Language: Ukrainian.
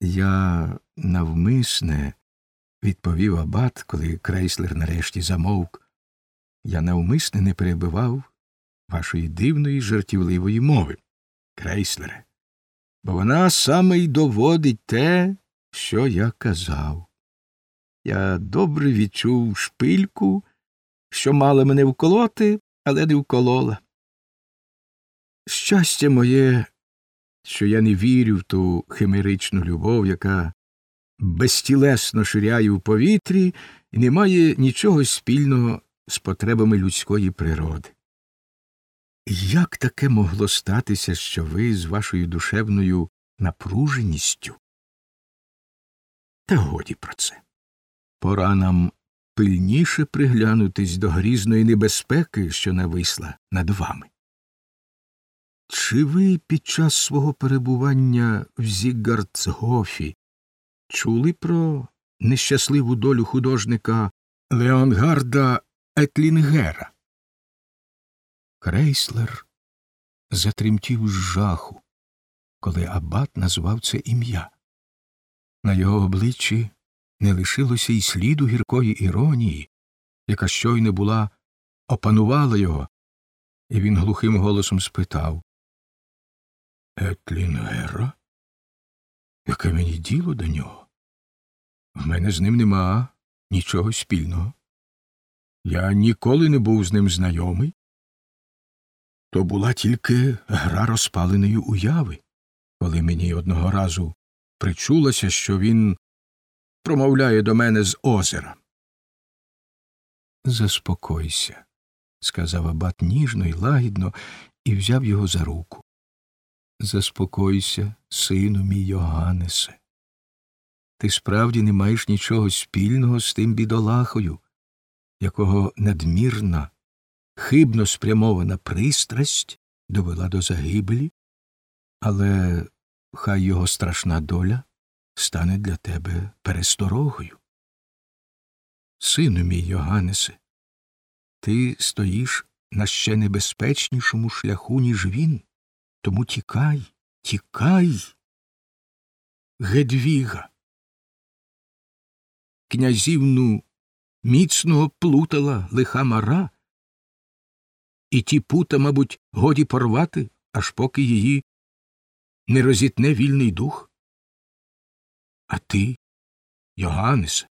Я навмисне, відповів абат, коли крейслер нарешті замовк. Я навмисне не перебивав вашої дивної жартівливої мови, крейслере, бо вона саме й доводить те, що я казав. Я добре відчув шпильку, що мала мене вколоти, але не вколола. Щастя моє, що я не вірю в ту химеричну любов, яка безтілесно ширяє в повітрі і не має нічого спільного з потребами людської природи. Як таке могло статися, що ви з вашою душевною напруженістю? Та годі про це. Пора нам пильніше приглянутись до грізної небезпеки, що нависла над вами. Чи ви під час свого перебування в Зіггардсгофі чули про нещасливу долю художника Леонгарда Етлінгера? Крейслер затремтів з жаху, коли абат назвав це ім'я. На його обличчі не лишилося й сліду гіркої іронії, яка щойно була опанувала його, і він глухим голосом спитав Етлінгера? Яке мені діло до нього? В мене з ним нема нічого спільного. Я ніколи не був з ним знайомий. То була тільки гра розпаленої уяви, коли мені одного разу причулося, що він промовляє до мене з озера. Заспокойся, сказав абат ніжно і лагідно і взяв його за руку. Заспокойся, сину мій Йоганнесе. Ти справді не маєш нічого спільного з тим бідолахою, якого надмірна, хибно спрямована пристрасть довела до загибелі, але хай його страшна доля стане для тебе пересторогою. Сину мій Йоганнесе, ти стоїш на ще небезпечнішому шляху, ніж він. Тому тікай, тікай. Гедвіга. Князівну міцного плутала лиха мара, і ті пута, мабуть, годі порвати, аж поки її не розітне вільний дух. А ти, Йоганнес,